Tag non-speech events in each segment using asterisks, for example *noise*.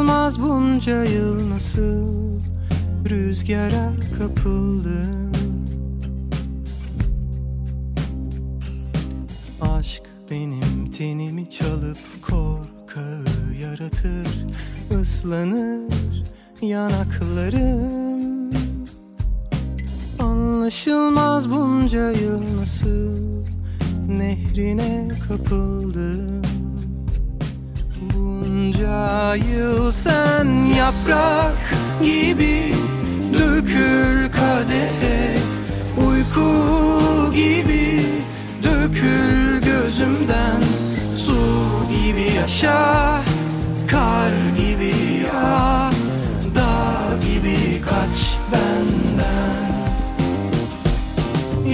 Anlaşılmaz bunca yıl nasıl rüzgara kapıldım? Aşk benim tenimi çalıp korkağı yaratır ıslanır yanaklarım. Anlaşılmaz bunca yıl nasıl nehrine kapıldım Bunca yıl sen yaprak gibi dökül kadehe. Uyku gibi dökül gözümden. Su gibi yaşa kar gibi ya Dağ gibi kaç benden.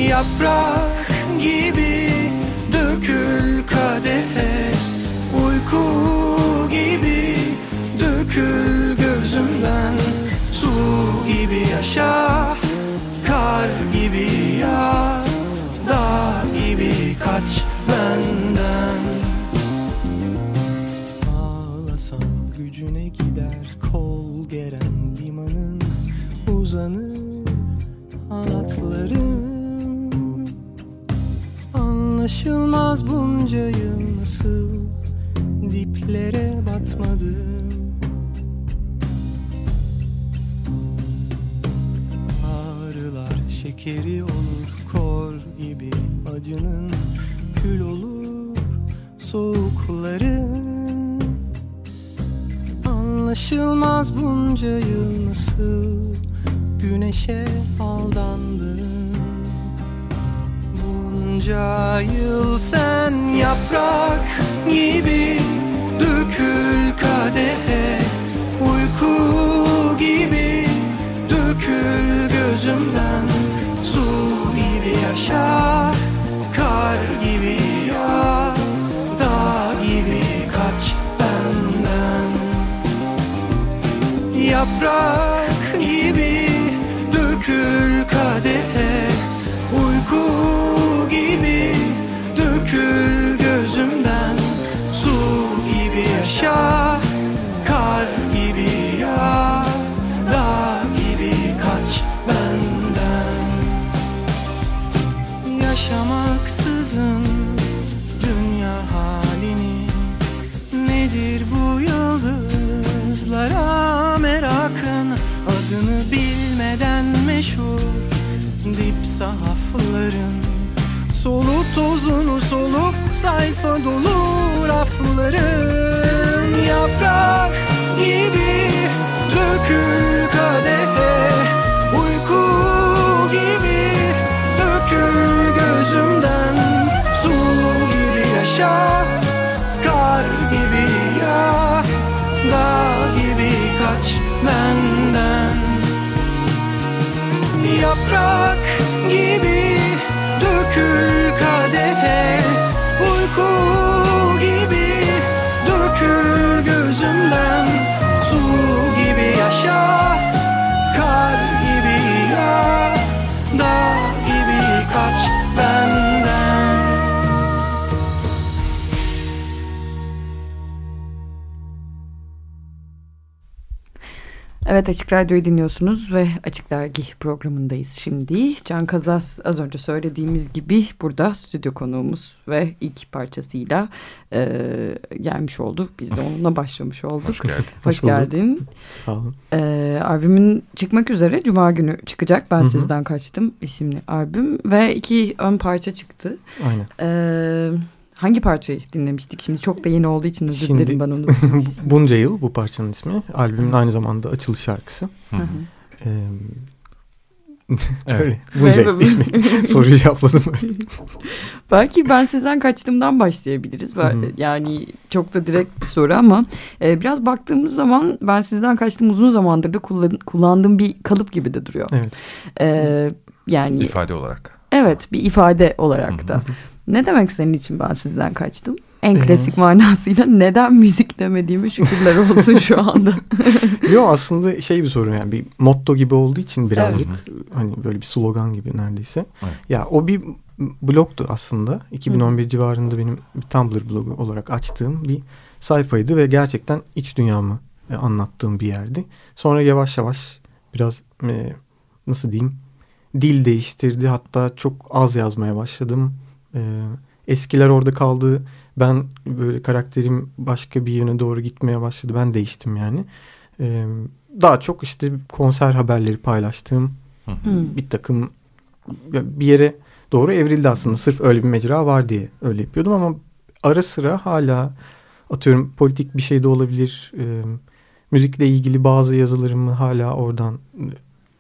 Yaprak gibi dökül kadehe. Uyku dökül gözümden Su gibi yaşa kar gibi ya Dağ gibi kaç benden. Ağlasam gücüne gider kol geren limanın uzanır halatlarım Anlaşılmaz bunca yıl nasıl diplere batmadım şekeri olur kor gibi acının kül olur soğukların. Anlaşılmaz bunca yıl nasıl güneşe aldandım Bunca yıl sen yaprak gibi dökül kadehe Uyku gibi dökül gözümden yaşa kar gibi ya Dağ gibi kaç benden. Yaprak sayfando loura fularão. Evet Açık Radyo'yu dinliyorsunuz ve Açık Dergi programındayız şimdi. Can Kazas az önce söylediğimiz gibi burada stüdyo konuğumuz ve ilk parçasıyla e, gelmiş oldu. Biz de onunla başlamış olduk. Hoş geldin. Hoş, Hoş geldin. Sağ olun. E, albümün çıkmak üzere Cuma günü çıkacak. Ben Hı hı. Sizden Kaçtım isimli albüm ve iki ön parça çıktı. Aynen. E, hangi parçayı dinlemiştik? Şimdi çok da yeni olduğu için özür dilerim ben onu. *laughs* Bunca yıl bu parçanın ismi. Albümün aynı zamanda açılış şarkısı. Hı hı. Ee, *laughs* Evet. öyle. *laughs* Bunca Merhaba. ismi. Soruyu cevapladım. Belki ben sizden kaçtığımdan başlayabiliriz. Ben-. Yani çok da direkt bir soru ama e, biraz baktığımız zaman ben sizden kaçtım uzun zamandır da kullan- kullandığım bir kalıp gibi de duruyor. Evet. E, yani İfade olarak. evet bir ifade olarak hı. da. Ne demek senin için ben sizden kaçtım? En Ee, klasik manasıyla neden müzik demediğime şükürler olsun şu anda. *laughs* Yok aslında şey bir sorun yani bir motto gibi olduğu için birazcık hani böyle bir slogan gibi neredeyse. Evet. Ya o bir blogdu aslında. 2011 civarında benim bir Tumblr blogu olarak açtığım bir sayfaydı ve gerçekten iç dünyamı e, anlattığım bir yerdi. Sonra yavaş yavaş biraz e, nasıl diyeyim dil değiştirdi. Hatta çok az yazmaya başladım. E, eskiler orada kaldı. Ben böyle karakterim başka bir yöne doğru gitmeye başladı. Ben değiştim yani. E, daha çok işte konser haberleri paylaştığım Hı hı. Hmm. bir takım bir yere doğru evrildi aslında. Sırf öyle bir mecra var diye öyle yapıyordum ama ara sıra hala atıyorum politik bir şey de olabilir. E, müzikle ilgili bazı yazılarımı hala oradan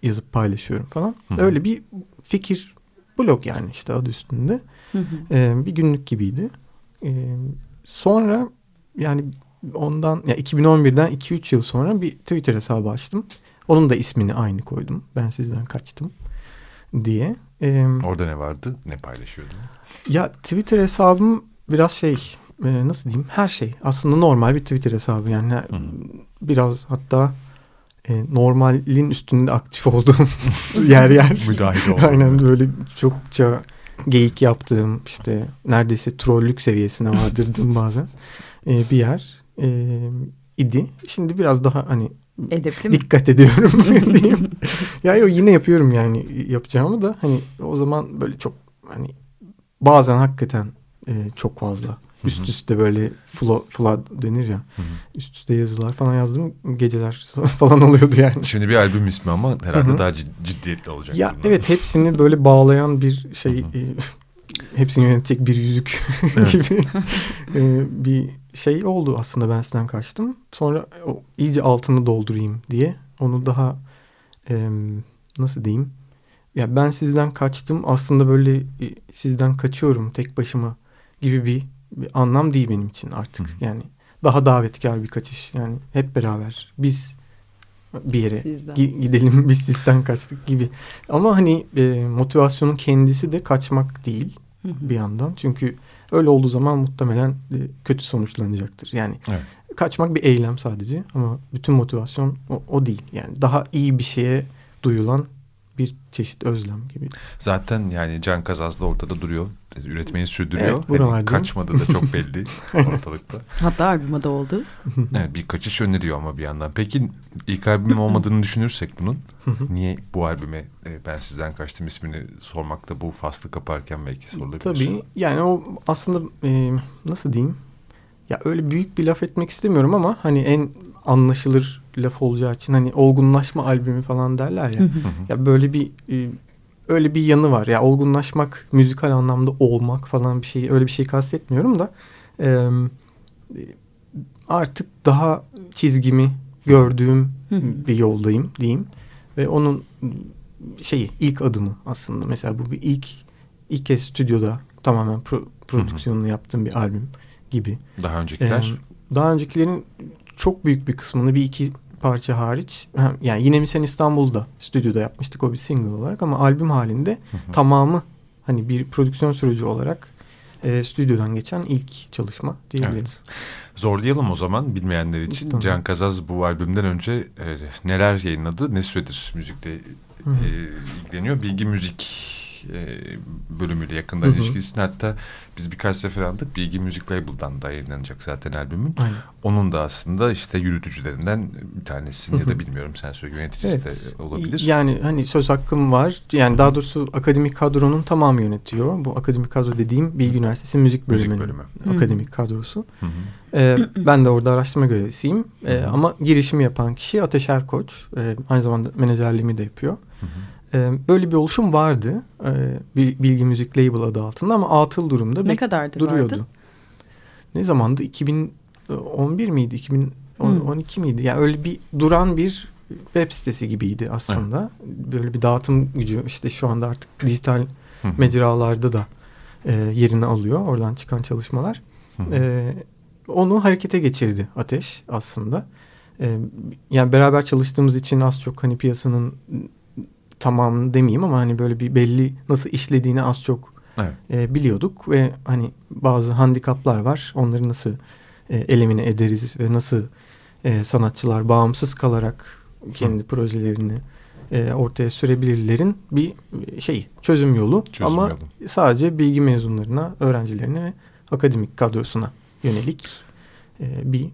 yazıp paylaşıyorum falan. Hı. Öyle bir fikir blog yani işte adı üstünde. Hı hı. E, bir günlük gibiydi. E, sonra yani ondan ya 2011'den 2-3 yıl sonra bir Twitter hesabı açtım. Onun da ismini aynı koydum. Ben sizden kaçtım diye. E, Orada ne vardı? Ne paylaşıyordun? ya Twitter hesabım biraz şey e, nasıl diyeyim her şey aslında normal bir Twitter hesabı yani hı. biraz hatta e, normalin üstünde aktif olduğum *laughs* yer yer. Müdahil oldun. Aynen böyle çokça geyik yaptığım işte neredeyse trollük seviyesine vardırdığım *laughs* bazen e, bir yer e, idi. Şimdi biraz daha hani Edepli mi? dikkat ediyorum *laughs* diyeyim. ya yok yine yapıyorum yani yapacağımı da hani o zaman böyle çok hani bazen hakikaten e, çok fazla üst üste böyle flo, flood denir ya Hı hı. üst üste yazılar falan yazdım geceler *laughs* falan oluyordu yani. Şimdi bir albüm ismi ama herhalde Hı hı. daha cid- ciddiyetli olacak. Ya bunlar. evet hepsini böyle bağlayan bir şey e, hepsini yönetecek bir yüzük *laughs* Evet. gibi e, bir şey oldu aslında ben sizden kaçtım. Sonra o iyice altını doldurayım diye onu daha e, nasıl diyeyim? Ya ben sizden kaçtım aslında böyle e, sizden kaçıyorum tek başıma gibi bir, bir anlam değil benim için artık. Hı hı. Yani daha davetkar bir kaçış. Yani hep beraber biz bir yere. Gi- gidelim biz sizden kaçtık gibi. Ama hani e, motivasyonun kendisi de kaçmak değil Hı hı. bir yandan. Çünkü öyle olduğu zaman muhtemelen e, kötü sonuçlanacaktır. Yani Evet. kaçmak bir eylem sadece ama bütün motivasyon o, o değil. Yani daha iyi bir şeye duyulan bir çeşit özlem gibi. Zaten yani Can Kazaz da ortada duruyor. Üretmeyi sürdürüyor. Evet, buralardayım. Hani kaçmadığı da çok belli *laughs* ortalıkta. Hatta albüme de oldu. *laughs* Evet, bir kaçış öneriyor ama bir yandan. Peki ilk albüm olmadığını düşünürsek bunun *laughs* niye bu albüme e, ben sizden kaçtım ismini sormakta bu faslı kaparken belki sorulabilir. Tabii yani o aslında e, nasıl diyeyim ya öyle büyük bir laf etmek istemiyorum ama hani en anlaşılır laf olacağı için hani olgunlaşma albümü falan derler ya. Hı hı. Ya böyle bir e, öyle bir yanı var. Ya olgunlaşmak, müzikal anlamda olmak falan bir şey öyle bir şey kastetmiyorum da e, artık daha çizgimi gördüğüm Hı hı. bir yoldayım diyeyim. Ve onun şeyi ilk adımı aslında. Mesela bu bir ilk ilk kez stüdyoda tamamen pro- prodüksiyonunu yaptığım bir albüm gibi. Daha öncekiler. Ee, daha öncekilerin çok büyük bir kısmını bir iki parça hariç yani yine mi sen İstanbul'da stüdyoda yapmıştık o bir single olarak ama albüm halinde Hı hı. tamamı hani bir prodüksiyon süreci olarak e, stüdyodan geçen ilk çalışma diyebilirim. Evet. Zorlayalım o zaman bilmeyenler için. Tamam. Can Kazaz bu albümden önce e, neler yayınladı? Ne süredir hı. e, ilgileniyor? Bilgi müzik e, bölümüyle yakından Hı hı. ilişkisini hatta biz birkaç sefer aldık. Bilgi Müzik Label'dan da yayınlanacak zaten albümün. Aynen. Onun da aslında işte yürütücülerinden bir tanesini Hı ya da hı. bilmiyorum sen söyle yöneticisi Evet. de olabilir. Yani hani söz hakkım var. Yani daha doğrusu akademik kadronun tamamı yönetiyor. Bu akademik kadro dediğim Bilgi Üniversitesi Müzik Müzik Bölümü'nün bölümü. Hı. akademik kadrosu. Hı hı. Ee, ben de orada araştırma görevlisiyim. Ee, Hı hı. ama girişimi yapan kişi Ateş Erkoç. Ee, aynı zamanda menajerliğimi de yapıyor. Hı hı. Böyle bir oluşum vardı. Bil- Bilgi Müzik Label adı altında ama atıl durumda Ne bir kadardır duruyordu. vardı? Ne zamandı? 2011 miydi? 2012 miydi? Yani öyle bir duran bir web sitesi gibiydi aslında. Böyle bir dağıtım gücü işte şu anda artık dijital Hı mecralarda da e, yerini alıyor. Oradan çıkan çalışmalar. Hı onu harekete geçirdi Ateş aslında. Yani beraber çalıştığımız için az çok hani piyasanın tamamını demeyeyim ama hani böyle bir belli nasıl işlediğini az çok evet. e, biliyorduk ve hani bazı handikaplar var. Onları nasıl e, elimine ederiz ve nasıl e, sanatçılar bağımsız kalarak kendi Hı. projelerini e, ortaya sürebilirlerin bir şey çözüm yolu çözüm ama yolu. sadece bilgi mezunlarına, öğrencilerine ve akademik kadrosuna yönelik e, bir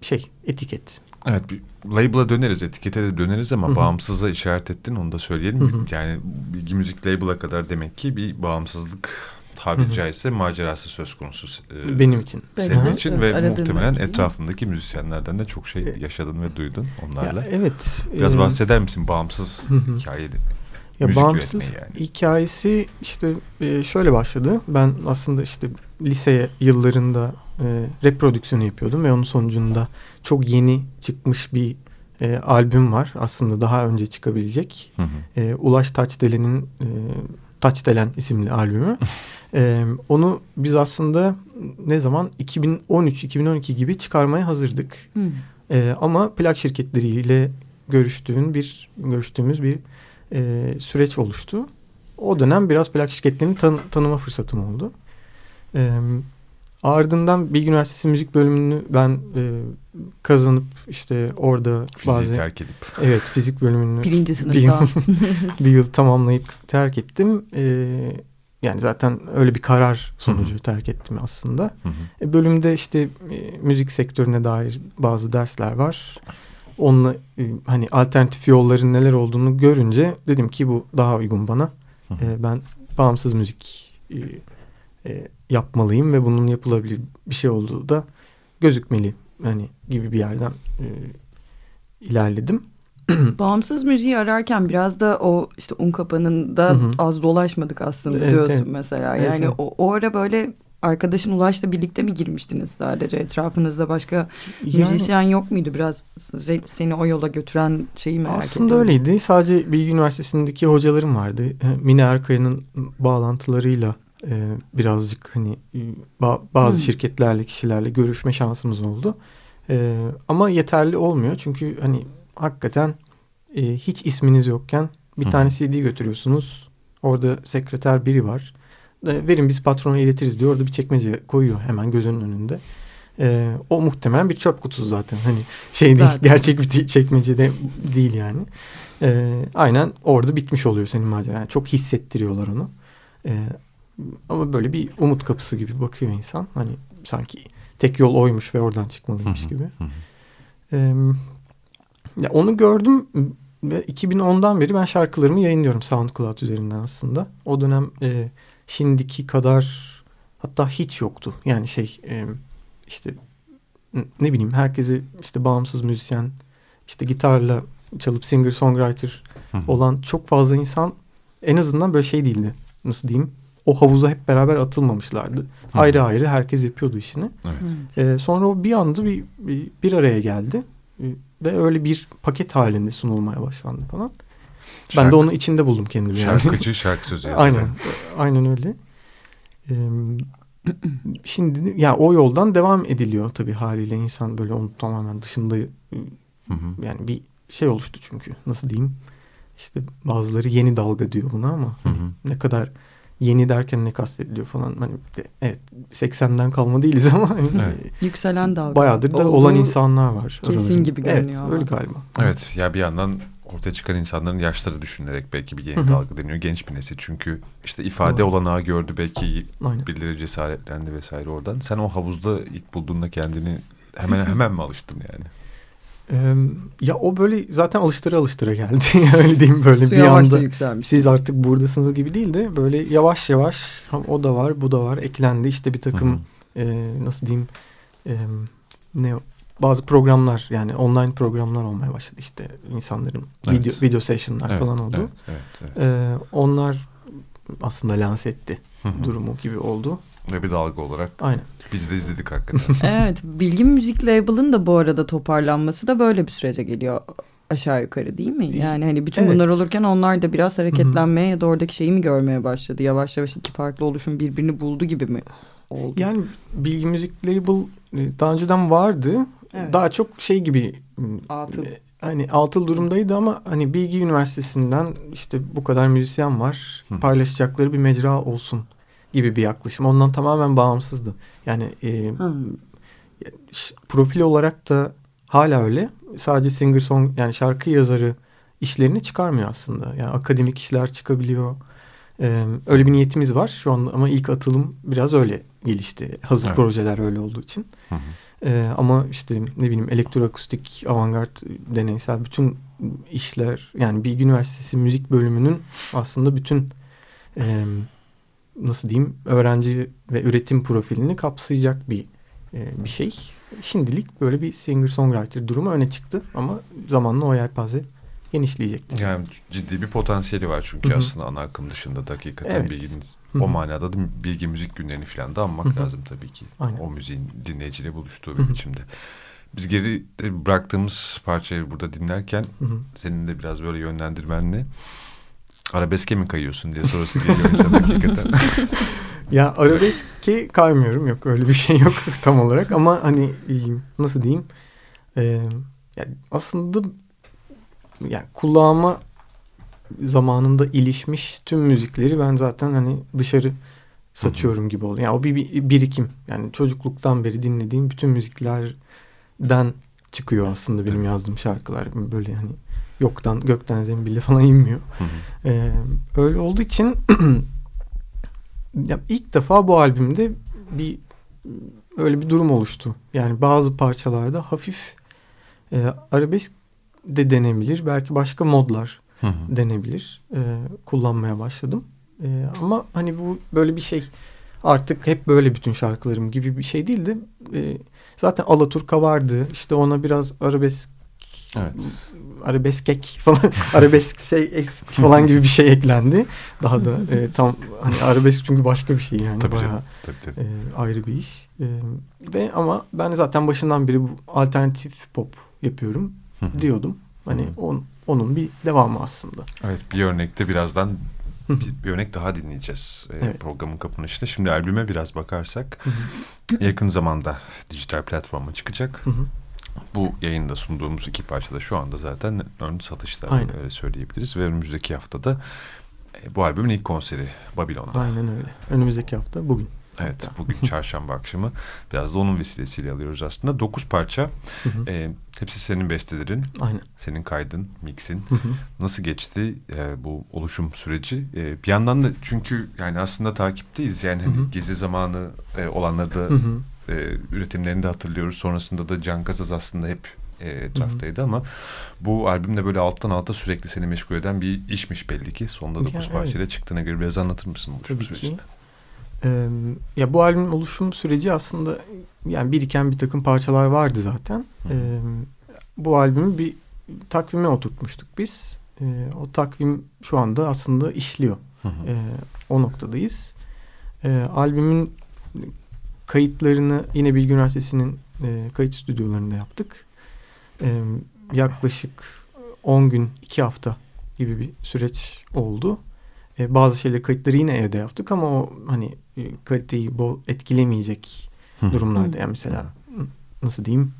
şey etiket. Evet bir label'a döneriz, etikete de döneriz ama Hı-hı. bağımsıza işaret ettin onu da söyleyelim. Hı-hı. Yani bilgi müzik label'a kadar demek ki bir bağımsızlık tabiri Hı-hı. caizse macerası söz konusu. E, Benim için. Senin için evet, ve muhtemelen etrafındaki müzisyenlerden de çok şey e, yaşadın ve duydun onlarla. Ya, evet. Biraz e, bahseder misin bağımsız Hı-hı. Ya müzik bağımsız yani. hikayesi işte e, şöyle başladı. Ben aslında işte lise yıllarında e, reprodüksiyonu yapıyordum ve onun sonucunda çok yeni çıkmış bir e, albüm var. Aslında daha önce çıkabilecek. Hı hı. E, Ulaş Taçdelen'in e, Taçdelen isimli albümü. *laughs* e, onu biz aslında ne zaman 2013-2012 gibi çıkarmaya hazırdık. Hı. E, ama plak şirketleriyle görüştüğün bir görüştüğümüz bir e, süreç oluştu. O dönem biraz plak şirketlerini tan tanıma fırsatım oldu. E, ardından Bilgi Üniversitesi müzik bölümünü ben e, kazanıp işte orada Fiziği bazı terk edip evet fizik bölümünü birinci sınıfta bir, *laughs* bir yıl tamamlayıp terk ettim. E, yani zaten öyle bir karar sonucu Hı-hı. terk ettim aslında. E, bölümde işte e, müzik sektörüne dair bazı dersler var. Onunla e, hani alternatif yolların neler olduğunu görünce dedim ki bu daha uygun bana. E, ben bağımsız müzik e, e, yapmalıyım ve bunun yapılabilir bir şey olduğu da gözükmeli hani gibi bir yerden e, ilerledim. *clears throat* Bağımsız müziği ararken biraz da o işte un kapanında az dolaşmadık aslında evet, diyorsun evet. mesela. Yani evet, evet. O, o ara böyle arkadaşın Ulaş'la birlikte mi girmiştiniz sadece? Etrafınızda başka yani, müzisyen yok muydu? Biraz seni o yola götüren şeyi merak Aslında ediyorum. öyleydi. Sadece Bilgi Üniversitesi'ndeki hocalarım vardı. Mine Erkaya'nın bağlantılarıyla e, birazcık hani ba bazı hmm. şirketlerle kişilerle görüşme şansımız oldu. E, ama yeterli olmuyor çünkü hani hakikaten e, hiç isminiz yokken bir hmm. tane CD götürüyorsunuz. Orada sekreter biri var. E, verin biz patrona iletiriz diyor. Orada bir çekmece koyuyor hemen gözünün önünde. E, o muhtemelen bir çöp kutusu zaten. Hani şey değil zaten. gerçek bir çekmece de değil yani. E, aynen orada bitmiş oluyor senin macera. Yani çok hissettiriyorlar onu. E, ama böyle bir umut kapısı gibi bakıyor insan. Hani sanki tek yol oymuş ve oradan çıkmalıymış gibi. Ee, ya onu gördüm ve 2010'dan beri ben şarkılarımı yayınlıyorum SoundCloud üzerinden aslında. O dönem e, şimdiki kadar hatta hiç yoktu. Yani şey e, işte ne bileyim herkesi işte bağımsız müzisyen işte gitarla çalıp singer songwriter olan çok fazla insan en azından böyle şey değildi. Nasıl diyeyim? o havuza hep beraber atılmamışlardı. Hı. Ayrı ayrı herkes yapıyordu işini. Evet. Ee, sonra o bir anda bir, bir, bir araya geldi. Ve öyle bir paket halinde sunulmaya başlandı falan. Şarkı, ben de onu içinde buldum kendimi. Yani. Şarkıcı şarkı sözü Aynen. Aynen öyle. Ee, şimdi ya o yoldan devam ediliyor tabii haliyle insan böyle onun tamamen dışında hı hı. yani bir şey oluştu çünkü nasıl diyeyim işte bazıları yeni dalga diyor buna ama hı hı. ne kadar yeni derken ne kastediliyor falan. Hani evet 80'den kalma değiliz ama hani evet. yükselen dalga. Bayağıdır da olan insanlar var. Kesin gibi görünüyor. Evet öyle galiba. Evet ya bir yandan ortaya çıkan insanların yaşları düşünülerek belki bir yeni Hı-hı. dalga deniyor. Genç bir nesil çünkü işte ifade Doğru. olanağı gördü belki Aynen. birileri cesaretlendi vesaire oradan. Sen o havuzda ilk bulduğunda kendini hemen hemen mi alıştın yani? Ee, ya o böyle zaten alıştıra alıştıra geldi. *laughs* Öyle diyeyim böyle Su bir anda siz artık buradasınız gibi değil de böyle yavaş yavaş o da var bu da var eklendi. işte bir takım e, nasıl diyeyim e, ne bazı programlar yani online programlar olmaya başladı işte insanların evet. video video session'lar evet, falan oldu. Evet, evet, evet. Ee, onlar aslında lanse etti durumu gibi oldu. Ve bir dalga olarak Aynen. biz de izledik hakikaten. *laughs* evet. Bilgi Müzik Label'ın da bu arada toparlanması da böyle bir sürece geliyor aşağı yukarı değil mi? Yani hani bütün evet. bunlar olurken onlar da biraz hareketlenmeye ya da oradaki şeyi mi görmeye başladı? Yavaş yavaş iki farklı oluşum birbirini buldu gibi mi oldu? Yani Bilgi Müzik Label e, daha önceden vardı. Evet. Daha çok şey gibi Atıl. Hani altıl durumdaydı ama hani Bilgi Üniversitesi'nden işte bu kadar müzisyen var. Hı. Paylaşacakları bir mecra olsun gibi bir yaklaşım. Ondan tamamen bağımsızdı. Yani e, profil olarak da hala öyle. Sadece singer song yani şarkı yazarı işlerini çıkarmıyor aslında. Yani akademik işler çıkabiliyor. Ee, öyle bir niyetimiz var şu an ama ilk atılım biraz öyle gelişti. Hazır evet. projeler öyle olduğu için. Hı hı. Ee, ama işte ne bileyim elektroakustik, avantgard, deneysel bütün işler yani Bilgi Üniversitesi müzik bölümünün aslında bütün e, nasıl diyeyim öğrenci ve üretim profilini kapsayacak bir e, bir şey. Şimdilik böyle bir singer-songwriter durumu öne çıktı ama zamanla o yelpaze genişleyecektir. Yani ciddi bir potansiyeli var çünkü Hı-hı. aslında ana akım dışında da hakikaten evet. bilginin Hı-hı. o manada da bilgi müzik günlerini falan da anmak Hı-hı. lazım tabii ki. Aynen. O müziğin dinleyiciyle buluştuğu bir biçimde. Biz geri bıraktığımız parçayı burada dinlerken Hı-hı. senin de biraz böyle yönlendirmenle arabeske mi kayıyorsun diye sorusu geliyor insan hakikaten. *laughs* ya arabeske kaymıyorum yok öyle bir şey yok *laughs* tam olarak ama hani nasıl diyeyim e, yani aslında yani kulağıma zamanında ilişmiş tüm müzikleri ben zaten hani dışarı saçıyorum gibi oluyor. Yani o bir, bir birikim. Yani çocukluktan beri dinlediğim bütün müziklerden çıkıyor aslında benim yazdığım şarkılar. Böyle hani yoktan gökten zembille falan inmiyor. Ee, öyle olduğu için *clears throat* ya ilk defa bu albümde bir öyle bir durum oluştu. Yani bazı parçalarda hafif e, arabesk de denebilir. Belki başka modlar hı hı. denebilir. E, kullanmaya başladım. E, ama hani bu böyle bir şey artık hep böyle bütün şarkılarım gibi bir şey değildi. E, zaten Alaturka vardı. İşte ona biraz arabesk Evet. Arabeskek falan *laughs* arabesk şey falan gibi bir şey eklendi. Daha da e, tam hani arabesk çünkü başka bir şey yani tabii bayağı tabii, tabii. E, ayrı bir iş. E, ve ama ben zaten başından beri bu alternatif pop yapıyorum diyordum. Hani on, onun bir devamı aslında. Evet bir örnekte birazdan bir, bir örnek daha dinleyeceğiz e, evet. programın kapanışında. Şimdi albüme biraz bakarsak yakın zamanda dijital platforma çıkacak. Bu yayında sunduğumuz iki parçada şu anda zaten ön satışta Aynen. öyle söyleyebiliriz. Ve önümüzdeki haftada e, bu albümün ilk konseri Babilon'da. Aynen öyle. Önümüzdeki hafta bugün. Evet Hatta. bugün *laughs* çarşamba akşamı biraz da onun vesilesiyle alıyoruz aslında. Dokuz parça hı hı. E, hepsi senin bestelerin, Aynen. senin kaydın, mixin. Hı hı. Nasıl geçti e, bu oluşum süreci? E, bir yandan da çünkü yani aslında takipteyiz yani hani hı hı. gezi zamanı e, olanları da hı hı. E, üretimlerini de hatırlıyoruz. Sonrasında da Can Gazaz aslında hep e, etraftaydı Hı-hı. ama bu albümle böyle alttan alta sürekli seni meşgul eden bir işmiş belli ki. Sonunda dokuz evet. parçayla çıktığına göre biraz anlatır mısın bu Tabii? Ki. Ee, ya bu albümün oluşum süreci aslında yani biriken bir takım parçalar vardı zaten. Ee, bu albümü bir takvime oturtmuştuk biz. Ee, o takvim şu anda aslında işliyor. Ee, o noktadayız. Ee, albümün kayıtlarını yine Bilgi Üniversitesi'nin e, kayıt stüdyolarında yaptık. Ee, yaklaşık 10 gün, 2 hafta gibi bir süreç oldu. Ee, bazı şeyleri kayıtları yine evde yaptık ama o hani kaliteyi bol etkilemeyecek durumlarda yani mesela nasıl diyeyim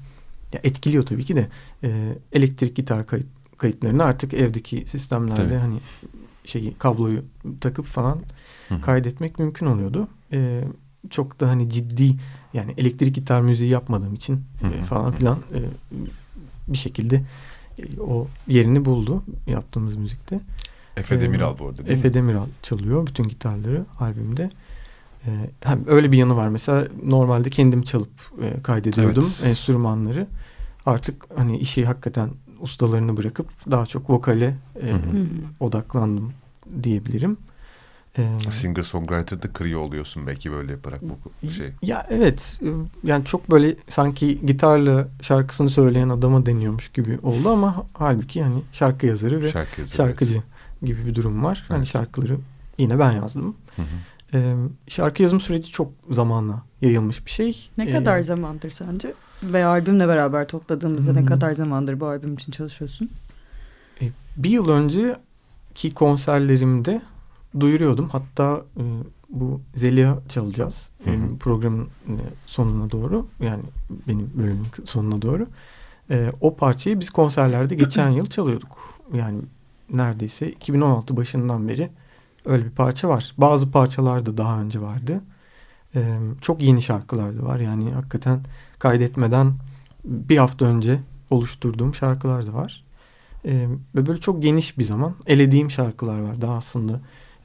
ya etkiliyor tabii ki de e, elektrik gitar kayıt, kayıtlarını artık evdeki sistemlerde tabii. hani şeyi kabloyu takıp falan Hı. kaydetmek mümkün oluyordu. E, çok da hani ciddi yani elektrik gitar müziği yapmadığım için e, falan filan e, bir şekilde e, o yerini buldu yaptığımız müzikte. Efe Demiral bu arada değil Efe mi? Demiral çalıyor bütün gitarları albümde. Ee, hem öyle bir yanı var mesela normalde kendim çalıp e, kaydediyordum evet. enstrümanları. Artık hani işi hakikaten ustalarını bırakıp daha çok vokale e, odaklandım diyebilirim. Ee, Singer songwriter'da kırıyor oluyorsun belki böyle yaparak bu şey. Ya evet yani çok böyle sanki gitarla şarkısını söyleyen adama deniyormuş gibi oldu ama halbuki yani şarkı yazarı ve şarkı yazarı, şarkıcı evet. gibi bir durum var. Hani evet. Hani şarkıları yine ben yazdım. Hı hı. Ee, şarkı yazım süreci çok zamanla yayılmış bir şey. Ne ee, kadar zamandır sence? Ve albümle beraber topladığımızda hmm. ne kadar zamandır bu albüm için çalışıyorsun? Ee, bir yıl önce ki konserlerimde duyuruyordum. Hatta e, bu Zeliha çalacağız. Hı hı. E, programın e, sonuna doğru. Yani benim bölümün sonuna doğru. E, o parçayı biz konserlerde geçen yıl çalıyorduk. Yani neredeyse 2016 başından beri öyle bir parça var. Bazı parçalar da daha önce vardı. E, çok yeni şarkılar da var. Yani hakikaten kaydetmeden bir hafta önce oluşturduğum şarkılar da var. E, ve böyle çok geniş bir zaman elediğim şarkılar var. Daha aslında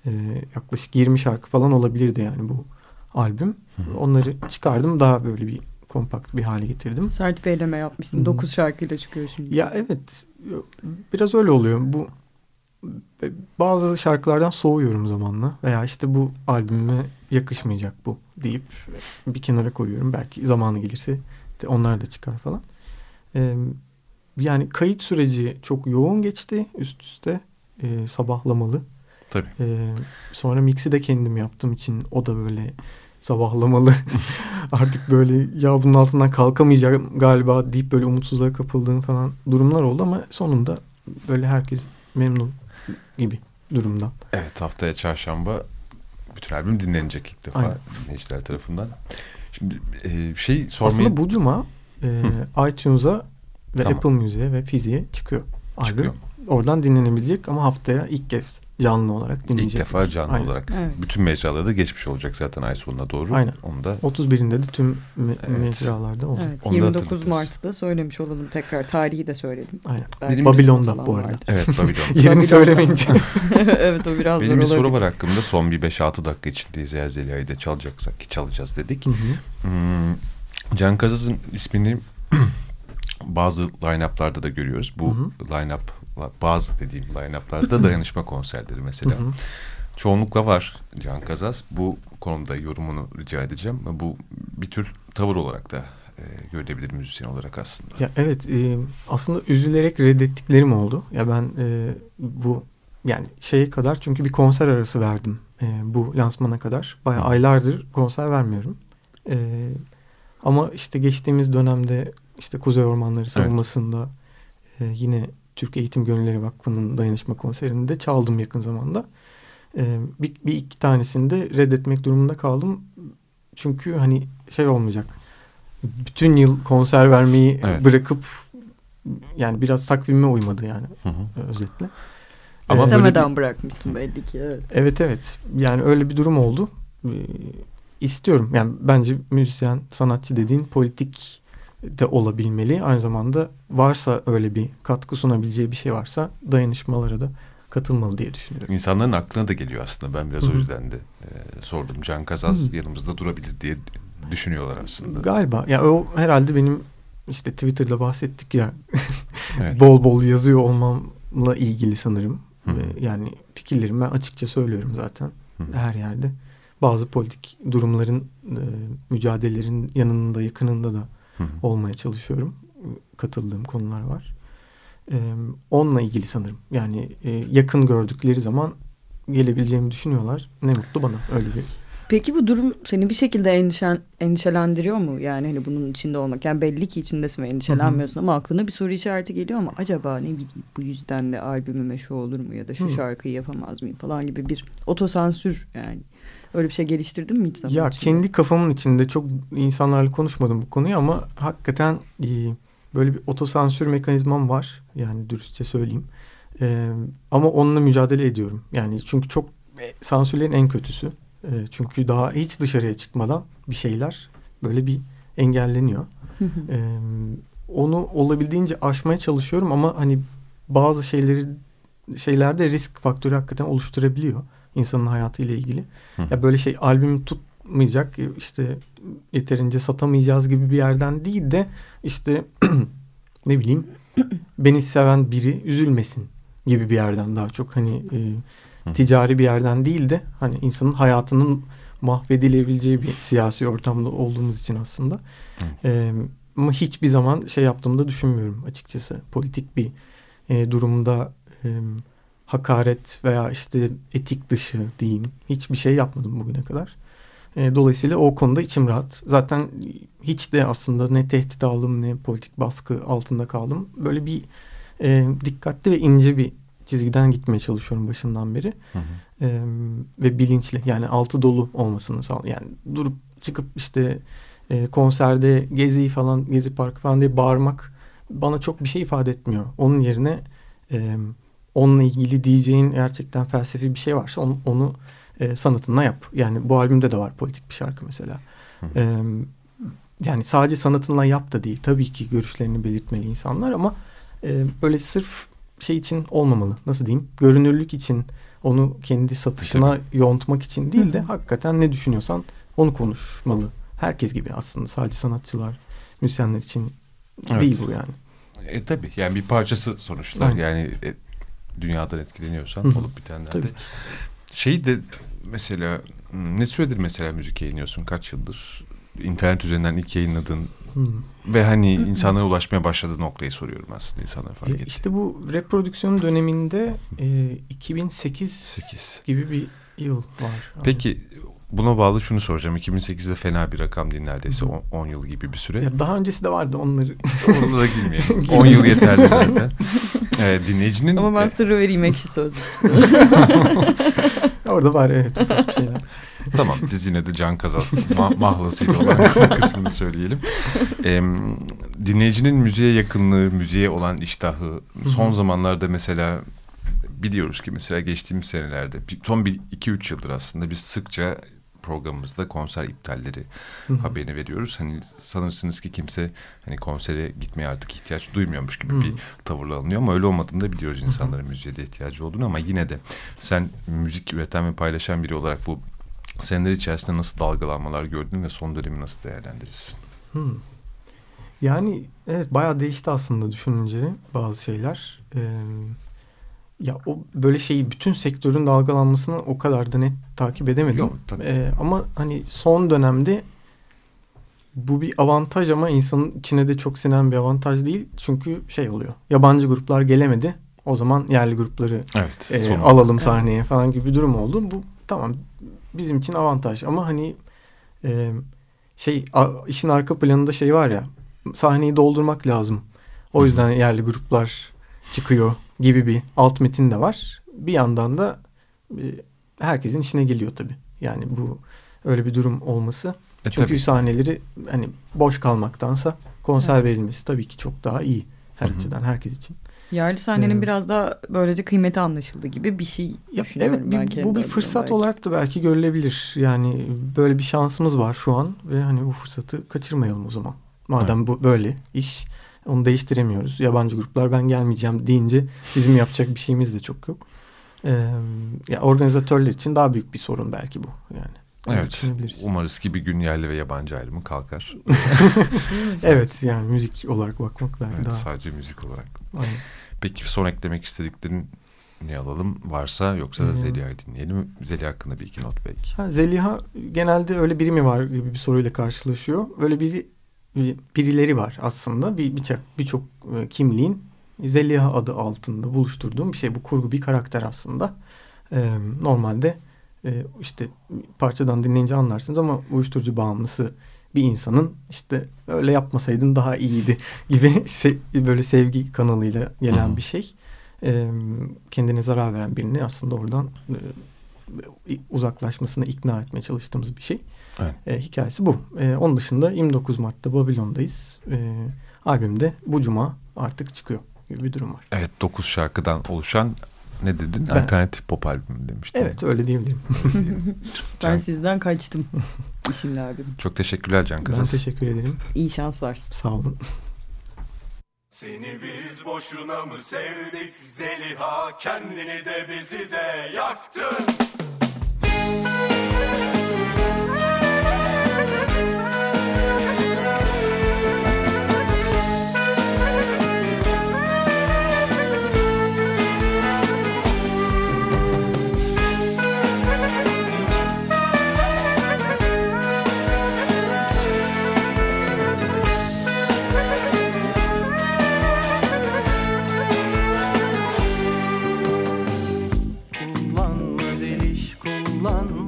e, yaklaşık 20 şarkı falan olabilirdi yani bu albüm. Onları çıkardım daha böyle bir kompakt bir hale getirdim. Sert bir eleme yapmışsın. 9 şarkıyla çıkıyor şimdi. Ya evet. Biraz öyle oluyor. Bu bazı şarkılardan soğuyorum zamanla veya işte bu albüme yakışmayacak bu deyip bir kenara koyuyorum. Belki zamanı gelirse de onlar da çıkar falan. Ee, yani kayıt süreci çok yoğun geçti üst üste e, sabahlamalı. Tabii. Ee, sonra mix'i de kendim yaptığım için o da böyle sabahlamalı. *laughs* Artık böyle ya bunun altından kalkamayacağım galiba deyip böyle umutsuzluğa kapıldığım falan durumlar oldu ama sonunda böyle herkes memnun gibi durumdan. Evet haftaya çarşamba bütün albüm dinlenecek ilk defa dinleyiciler tarafından. Şimdi e, şey sormayı... Aslında bu cuma e, iTunes'a ve tamam. Apple Music'e ve Fizi'ye çıkıyor. Çıkıyor. Albüm. Oradan dinlenebilecek ama haftaya ilk kez canlı olarak dinleyecek. İlk defa canlı Aynen. olarak. Evet. Bütün mecralarda da geçmiş olacak zaten ay sonuna doğru. Aynen. Onu da... 31'inde de tüm me evet. mecralarda olacak. Evet, Onu 29 Mart'ta söylemiş olalım tekrar. Tarihi de söyledim. Aynen. Benim Babilon'da bu arada. Vardı. Evet Babilon. *laughs* Yerini söylemeyince. *laughs* evet o biraz Benim bir soru var hakkımda. Son bir 5-6 dakika içindeyiz. Eğer Zeliha'yı da çalacaksak ki çalacağız dedik. Hı hı. Hmm, Can Kazaz'ın ismini *clears throat* bazı line-up'larda da görüyoruz. Bu line-up bazı dediğim line-up'larda dayanışma konserleri mesela. Çoğunlukla var Can Kazaz. Bu konuda yorumunu rica edeceğim. Bu bir tür tavır olarak da e, görülebilir müzisyen olarak aslında. Ya evet e, aslında üzülerek reddettiklerim oldu. Ya ben e, bu yani şeye kadar çünkü bir konser arası verdim e, bu lansmana kadar. Bayağı aylardır konser vermiyorum. E, ama işte geçtiğimiz dönemde işte Kuzey Ormanları savunmasında evet. e, yine Türk Eğitim Gönülleri Vakfı'nın dayanışma konserinde çaldım yakın zamanda. E, bir, bir iki tanesinde reddetmek durumunda kaldım. Çünkü hani şey olmayacak. Bütün yıl konser vermeyi evet. bırakıp yani biraz takvime uymadı yani hı hı. özetle. Ama İstemeden bir, bırakmışsın belli ki. Evet. evet evet. Yani öyle bir durum oldu. Ee, istiyorum. Yani bence müzisyen, sanatçı dediğin politik de olabilmeli. Aynı zamanda varsa öyle bir katkı sunabileceği bir şey varsa dayanışmalara da katılmalı diye düşünüyorum. İnsanların aklına da geliyor aslında. Ben biraz Hı-hı. o yüzden de e, sordum. Can Kazaz Hı-hı. yanımızda durabilir diye düşünüyorlar aslında. Galiba. Ya o herhalde benim işte Twitter'da bahsettik ya *laughs* evet. bol bol yazıyor olmamla ilgili sanırım. Hı-hı. Yani fikirlerimi ben açıkça söylüyorum zaten Hı-hı. her yerde. Bazı politik durumların, e, mücadelelerin yanında, yakınında da Hı. olmaya çalışıyorum. Katıldığım konular var. Ee, onunla ilgili sanırım. Yani e, yakın gördükleri zaman gelebileceğimi düşünüyorlar. Ne mutlu bana öyle bir Peki bu durum seni bir şekilde endişen, endişelendiriyor mu? Yani hani bunun içinde olmak. Yani belli ki içindesin ve endişelenmiyorsun Hı-hı. ama aklına bir soru işareti geliyor mu? Acaba ne bileyim bu yüzden de albümüme şu olur mu ya da şu Hı. şarkıyı yapamaz mıyım falan gibi bir otosansür yani. Öyle bir şey geliştirdin mi hiç zaman Ya içinde? kendi kafamın içinde çok insanlarla konuşmadım bu konuyu ama hakikaten e, böyle bir otosansür mekanizmam var. Yani dürüstçe söyleyeyim. E, ama onunla mücadele ediyorum. Yani çünkü çok e, sansürlerin en kötüsü. E, çünkü daha hiç dışarıya çıkmadan bir şeyler böyle bir engelleniyor. e, onu olabildiğince aşmaya çalışıyorum ama hani bazı şeyleri şeylerde risk faktörü hakikaten oluşturabiliyor insanın hayatıyla ilgili. Hı. Ya böyle şey albüm tutmayacak işte yeterince satamayacağız gibi bir yerden değil de işte *clears throat* ne bileyim *clears throat* beni seven biri üzülmesin gibi bir yerden daha çok hani e, ticari bir yerden değil de hani insanın hayatının mahvedilebileceği bir siyasi ortamda olduğumuz için aslında. E, ama hiçbir zaman şey yaptığımda düşünmüyorum açıkçası. Politik bir e, durumda e, hakaret veya işte etik dışı diyeyim hiçbir şey yapmadım bugüne kadar. E, dolayısıyla o konuda içim rahat. Zaten hiç de aslında ne tehdit aldım ne politik baskı altında kaldım. Böyle bir e, dikkatli ve ince bir çizgiden gitmeye çalışıyorum başından beri. Hı hı. E, ve bilinçli yani altı dolu olmasını sağ Yani durup çıkıp işte e, konserde gezi falan gezi parkı falan diye bağırmak bana çok bir şey ifade etmiyor. Onun yerine e, onunla ilgili diyeceğin gerçekten felsefi bir şey varsa onu, onu e, sanatınla yap. Yani bu albümde de var politik bir şarkı mesela. E, yani sadece sanatınla yap da değil. Tabii ki görüşlerini belirtmeli insanlar ama e, böyle sırf şey için olmamalı. Nasıl diyeyim? Görünürlük için onu kendi satışına Tabii. yontmak için değil de hakikaten ne düşünüyorsan onu konuşmalı. Herkes gibi aslında sadece sanatçılar, müzisyenler için evet. değil bu yani. E tabii yani bir parçası sonuçta. Aynen. Yani e, dünyadan etkileniyorsan Hı-hı. olup bitenlerde. Tabii. Şey de mesela ne süredir mesela müzik yayınlıyorsun? Kaç yıldır? İnternet üzerinden ilk yayınladığın Hmm. Ve hani insanlara ulaşmaya başladığı noktayı soruyorum aslında insanlara fark ettiği. İşte bu reprodüksiyon döneminde e, 2008 8. gibi bir yıl var. Peki buna bağlı şunu soracağım. 2008'de fena bir rakam değil neredeyse 10 yıl gibi bir süre. Ya daha öncesi de vardı onları. Onlara girmeyelim. *laughs* 10 yıl yeterli *laughs* zaten. Ee, dinleyicinin... Ama ben sırrı vereyim ekşi söz. *laughs* Orada var evet şeyler. tamam biz yine de can kazası ma mahlasıyla olan kısmını söyleyelim. Ee, dinleyicinin müziğe yakınlığı, müziğe olan iştahı son zamanlarda mesela biliyoruz ki mesela geçtiğimiz senelerde son bir iki üç yıldır aslında biz sıkça programımızda konser iptalleri Hı-hı. haberini veriyoruz. Hani sanırsınız ki kimse hani konsere gitmeye artık ihtiyaç duymuyormuş gibi Hı-hı. bir tavırla alınıyor ama öyle olmadığını da biliyoruz insanların Hı-hı. müziğe de ihtiyacı olduğunu ama yine de sen müzik üreten ve paylaşan biri olarak bu seneler içerisinde nasıl dalgalanmalar gördün ve son dönemi nasıl değerlendirirsin? Hmm. Yani evet bayağı değişti aslında düşününce bazı şeyler. Ee, ya o böyle şeyi bütün sektörün dalgalanmasını o kadar da net takip edemedim. Yok, tabii. Ee, ama hani son dönemde bu bir avantaj ama insanın içine de çok sinen bir avantaj değil. Çünkü şey oluyor. Yabancı gruplar gelemedi. O zaman yerli grupları evet, e, alalım sahneye evet. falan gibi bir durum oldu. Bu tamam bizim için avantaj ama hani e, şey a, işin arka planında şey var ya sahneyi doldurmak lazım. O yüzden yerli gruplar çıkıyor gibi bir alt metin de var. Bir yandan da e, herkesin işine geliyor tabii. Yani bu öyle bir durum olması. E, Çünkü tabii. sahneleri hani boş kalmaktansa konser evet. verilmesi tabii ki çok daha iyi her Hı-hı. açıdan herkes için. Yerli sahnenin ee, biraz da böylece kıymeti anlaşıldı gibi bir şey ya, düşünüyorum evet, ben. bu bir fırsat belki. olarak da belki görülebilir. Yani böyle bir şansımız var şu an ve hani bu fırsatı kaçırmayalım o zaman. Madem evet. bu böyle iş onu değiştiremiyoruz. Yabancı gruplar ben gelmeyeceğim deyince bizim yapacak bir şeyimiz de çok yok. Ee, ya organizatörler için daha büyük bir sorun belki bu yani. Evet. Umarız ki bir gün yerli ve yabancı ayrımı kalkar. *laughs* evet yani müzik olarak bakmak belki evet, daha. Sadece müzik olarak. Aynen. Peki son eklemek istediklerin ne alalım varsa yoksa da Zeliha'yı dinleyelim. Zeliha hakkında bir iki not belki. Ha, Zeliha genelde öyle biri mi var gibi bir soruyla karşılaşıyor. Öyle biri birileri var aslında. Bir birçok birçok e, kimliğin Zeliha adı altında buluşturduğum bir şey. Bu kurgu bir karakter aslında. Ee, normalde e, işte parçadan dinleyince anlarsınız ama uyuşturucu bağımlısı bir insanın işte öyle yapmasaydın daha iyiydi *laughs* gibi se böyle sevgi kanalıyla gelen Hı -hı. bir şey. E, kendine zarar veren birini aslında oradan e, uzaklaşmasına ikna etmeye çalıştığımız bir şey. Evet. E, hikayesi bu. E, onun dışında 29 Mart'ta Babilon'dayız. E, albümde bu cuma artık çıkıyor gibi bir durum var. Evet 9 şarkıdan oluşan ne dedin? Ben, Alternatif pop albümü demiştin. Evet öyle diyebilirim. *laughs* ben sizden kaçtım. İsimli albüm. Çok teşekkürler Can Kazas. Ben teşekkür ederim. İyi şanslar. Sağ olun. Seni biz boşuna mı sevdik Zeliha kendini de bizi de yaktın. Kafa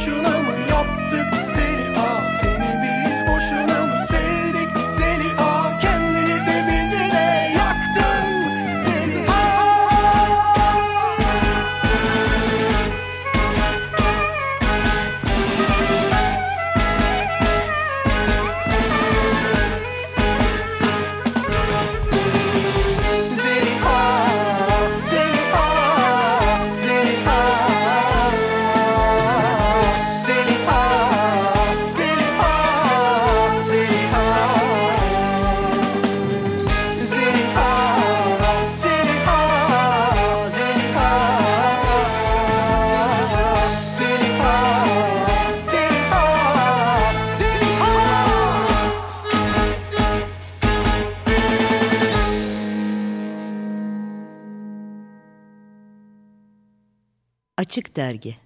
boşuna Açık Dergi